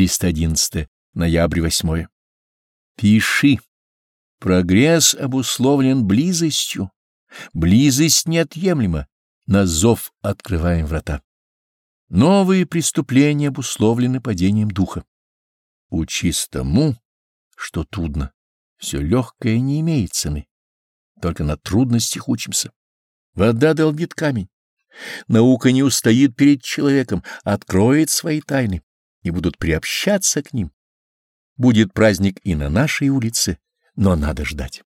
311. Ноябрь 8. Пиши. Прогресс обусловлен близостью. Близость неотъемлема. На зов открываем врата. Новые преступления обусловлены падением духа. Учись тому, что трудно. Все легкое не имеет цены. Только на трудностях учимся. Вода долбит камень. Наука не устоит перед человеком, откроет свои тайны и будут приобщаться к ним. Будет праздник и на нашей улице, но надо ждать.